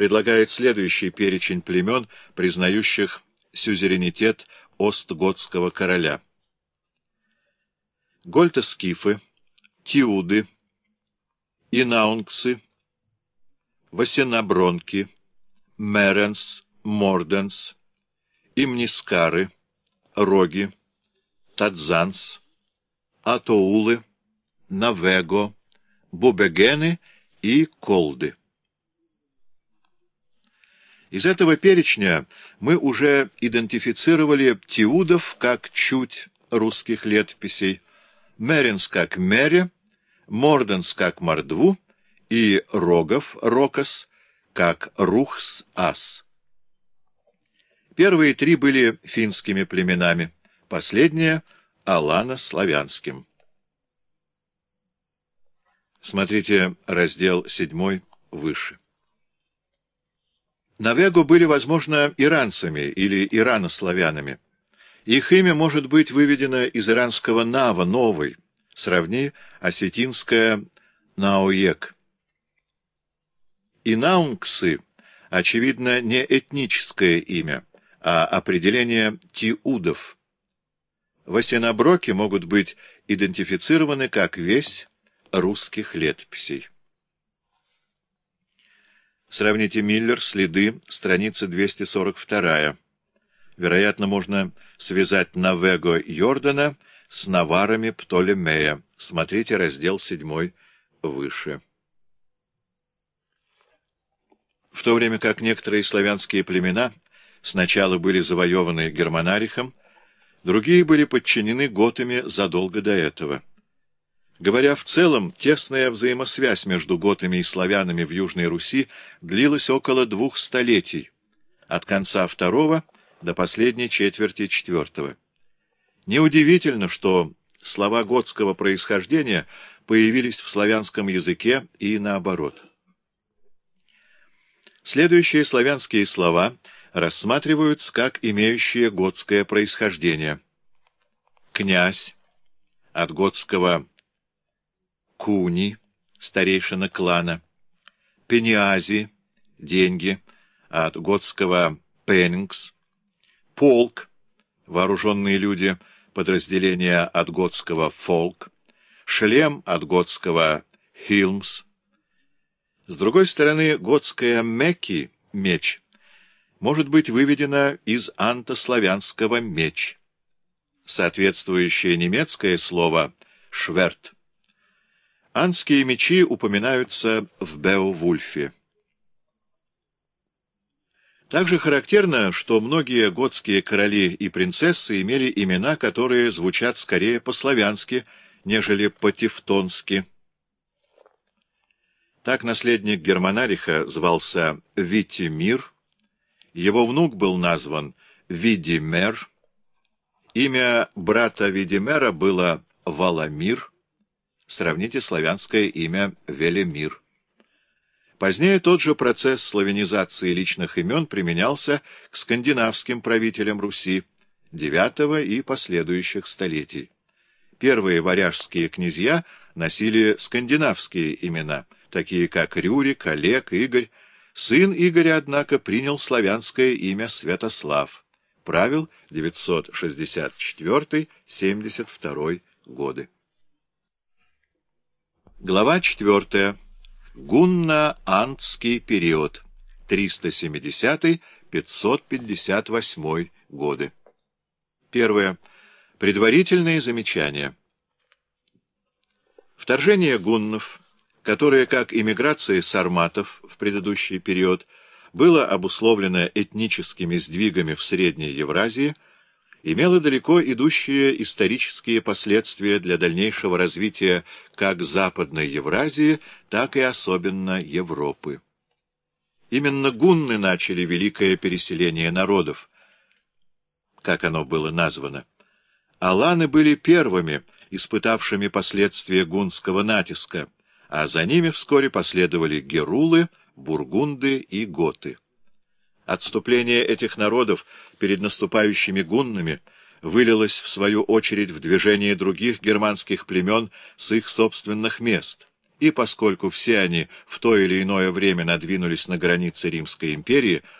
предлагает следующий перечень племен, признающих сюзеренитет Остготского короля. Гольтоскифы, Тиуды, Инаунгсы, Васенабронки, Меренс, Морденс, Имнискары, Роги, Тадзанс, Атоулы, Навего, Бубегены и Колды. Из этого перечня мы уже идентифицировали Тиудов как чуть русских летописей, Меринс как Мере, Морденс как Мордву и Рогов, Рокос, как Рухс-Ас. Первые три были финскими племенами, последняя — алано-славянским. Смотрите раздел 7 выше. Навегу были, возможно, иранцами или иранославянами. Их имя может быть выведено из иранского «нава» — «новый», сравни осетинское «наоек». Инаунгсы, очевидно, не этническое имя, а определение тиудов. Васеноброки могут быть идентифицированы как весь русских летописей. Сравните Миллер, следы, страница 242. Вероятно, можно связать Навего Йордана с наварами Птолемея. Смотрите раздел 7 выше. В то время как некоторые славянские племена сначала были завоеваны Германарихом, другие были подчинены готами задолго до этого. Говоря в целом, тесная взаимосвязь между готами и славянами в Южной Руси длилась около двух столетий, от конца второго до последней четверти четвертого. Неудивительно, что слова готского происхождения появились в славянском языке и наоборот. Следующие славянские слова рассматриваются как имеющие готское происхождение. «Князь» от готского «куни» старейшина клана, «пениази» деньги от готского «пенингс», «полк» вооруженные люди подразделения от готского «фолк», «шлем» от готского «хилмс», с другой стороны, готская «меки» — меч может быть выведена из антославянского «меч». Соответствующее немецкое слово «шверт». Анские мечи упоминаются в Беовульфе. Также характерно, что многие готские короли и принцессы имели имена, которые звучат скорее по-славянски, нежели по-тевтонски. Так наследник Германариха звался Витимир, его внук был назван Видимер, имя брата Видимера было Валамир, сравните славянское имя Велимир. Позднее тот же процесс славянизации личных имен применялся к скандинавским правителям Руси IX и последующих столетий. Первые варяжские князья носили скандинавские имена – такие как Рюрик, Олег, Игорь. Сын Игоря, однако, принял славянское имя Святослав. Правил 964-72 годы. Глава 4. Гунна-Антский период. 370-558 годы. Первое. Предварительные замечания. Вторжение гуннов которое, как иммиграция сарматов в предыдущий период, было обусловлено этническими сдвигами в Средней Евразии, имело далеко идущие исторические последствия для дальнейшего развития как Западной Евразии, так и особенно Европы. Именно гунны начали великое переселение народов, как оно было названо. Аланы были первыми, испытавшими последствия гунского натиска, а за ними вскоре последовали герулы, бургунды и готы. Отступление этих народов перед наступающими гуннами вылилось, в свою очередь, в движение других германских племен с их собственных мест, и поскольку все они в то или иное время надвинулись на границы Римской империи,